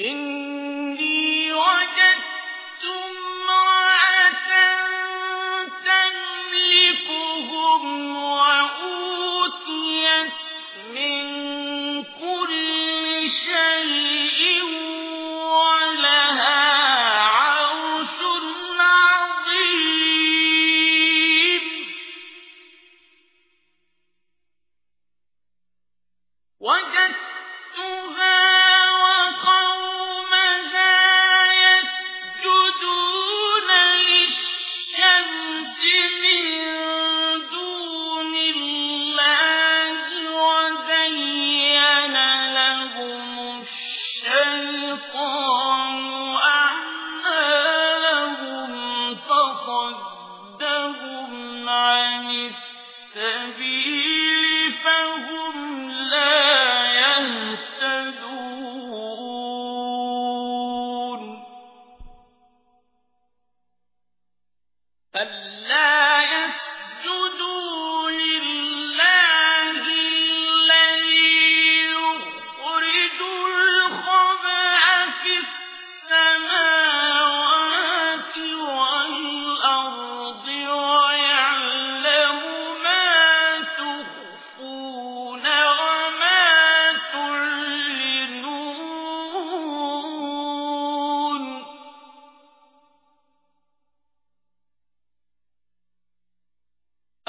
إن السبيل فهم لا يهتدون.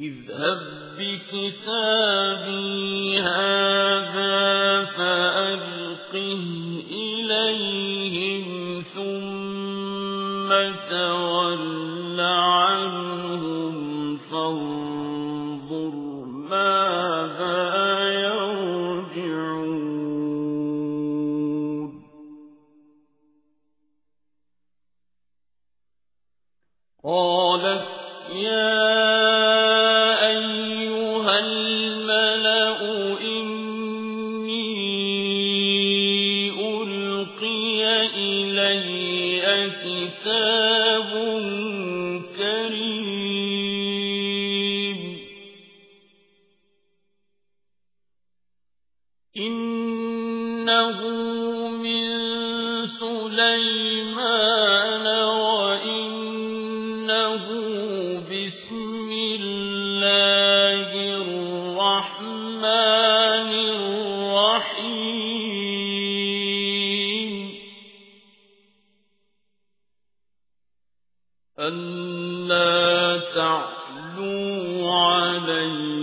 اذهب بكتابي هذا فألقه إليهم ثم تول عنهم فانظر ماذا يرجعون. قالت يا ألقي إلي كتاب كريم. إنه من سليمان وإنه بسم الله الرحمن ألا تعلوا علي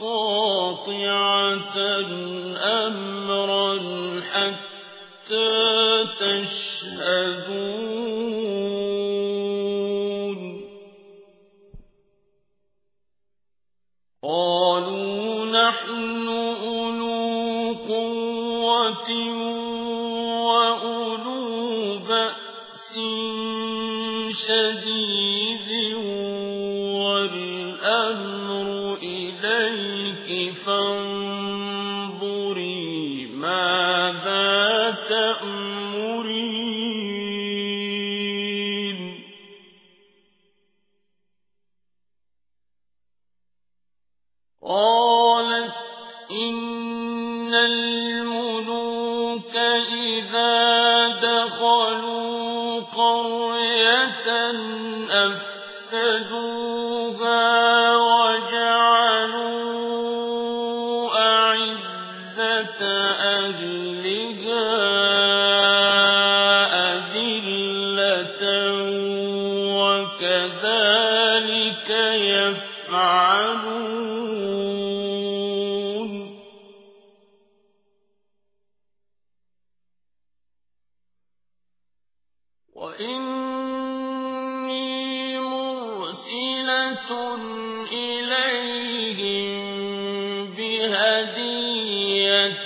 قاطعة أمرا حتى تشهدون. قالوا نحن أولو قوة وأولو بأس شديد. إليك فانظري ماذا تأمرين. قالت إن الملوك إذا دخلوا قرية أفسدوها إليهم بهدية